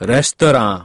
restaurant.